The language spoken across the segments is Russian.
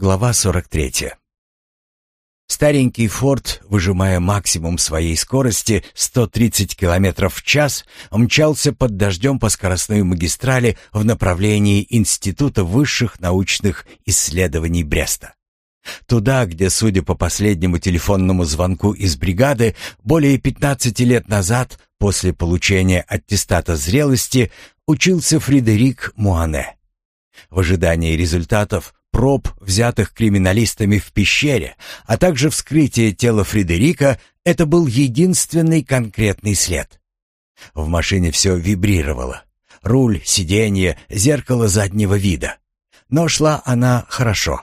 Глава 43. Старенький «Форд», выжимая максимум своей скорости 130 км в час, мчался под дождем по скоростной магистрали в направлении Института высших научных исследований Бреста. Туда, где, судя по последнему телефонному звонку из бригады, более 15 лет назад, после получения аттестата зрелости, учился Фредерик Муане. В ожидании результатов проб, взятых криминалистами в пещере, а также вскрытие тела Фредерика, это был единственный конкретный след. В машине все вибрировало. Руль, сиденье, зеркало заднего вида. Но шла она хорошо.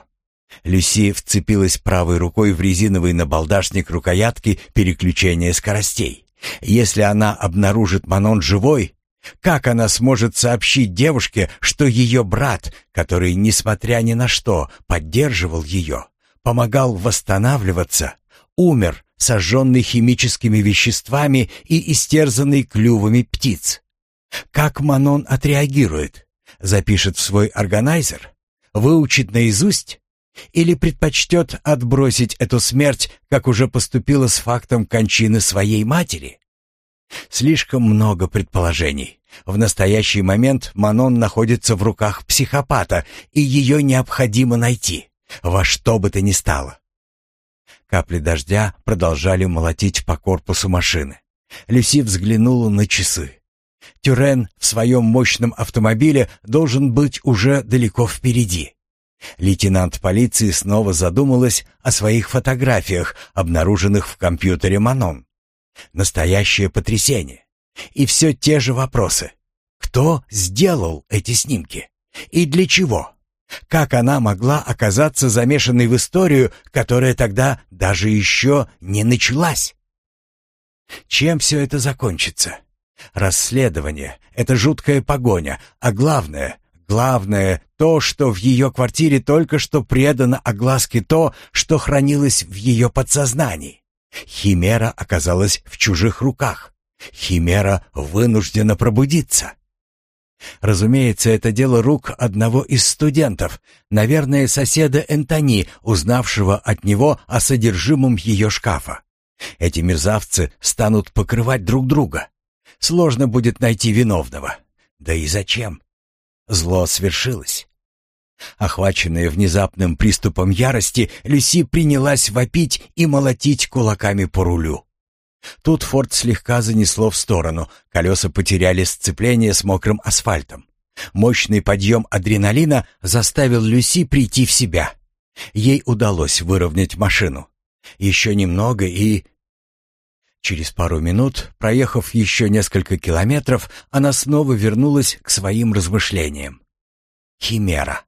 Люси вцепилась правой рукой в резиновый набалдашник рукоятки переключения скоростей. Если она обнаружит Манон живой, как она сможет сообщить девушке, что ее брат, который, несмотря ни на что, поддерживал ее, помогал восстанавливаться, умер, сожженный химическими веществами и истерзанный клювами птиц? Как Манон отреагирует? Запишет в свой органайзер? Выучит наизусть? Или предпочтет отбросить эту смерть, как уже поступила с фактом кончины своей матери? Слишком много предположений. В настоящий момент Манон находится в руках психопата, и ее необходимо найти, во что бы то ни стало. Капли дождя продолжали молотить по корпусу машины. Люси взглянула на часы. Тюрен в своем мощном автомобиле должен быть уже далеко впереди. Лейтенант полиции снова задумалась о своих фотографиях, обнаруженных в компьютере Манон. Настоящее потрясение. И все те же вопросы. Кто сделал эти снимки? И для чего? Как она могла оказаться замешанной в историю, которая тогда даже еще не началась? Чем все это закончится? Расследование — это жуткая погоня, а главное, главное то, что в ее квартире только что предано огласке то, что хранилось в ее подсознании. Химера оказалась в чужих руках. Химера вынуждена пробудиться. Разумеется, это дело рук одного из студентов, наверное, соседа Энтони, узнавшего от него о содержимом ее шкафа. Эти мерзавцы станут покрывать друг друга. Сложно будет найти виновного. Да и зачем? Зло свершилось. Охваченная внезапным приступом ярости, Люси принялась вопить и молотить кулаками по рулю. Тут Форд слегка занесло в сторону, колеса потеряли сцепление с мокрым асфальтом. Мощный подъем адреналина заставил Люси прийти в себя. Ей удалось выровнять машину. Еще немного и... Через пару минут, проехав еще несколько километров, она снова вернулась к своим размышлениям. Химера.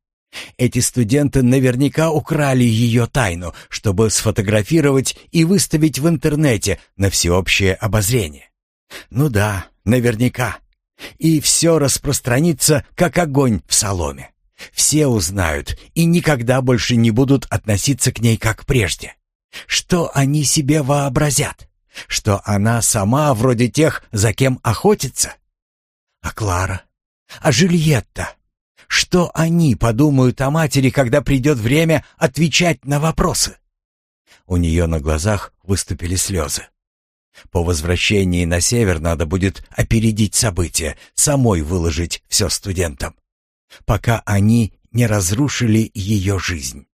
Эти студенты наверняка украли ее тайну, чтобы сфотографировать и выставить в интернете на всеобщее обозрение. Ну да, наверняка. И все распространится, как огонь в соломе. Все узнают и никогда больше не будут относиться к ней как прежде. Что они себе вообразят? Что она сама вроде тех, за кем охотится? А Клара? А Жильетта? Что они подумают о матери, когда придет время отвечать на вопросы? У нее на глазах выступили слезы. По возвращении на север надо будет опередить события, самой выложить все студентам, пока они не разрушили ее жизнь.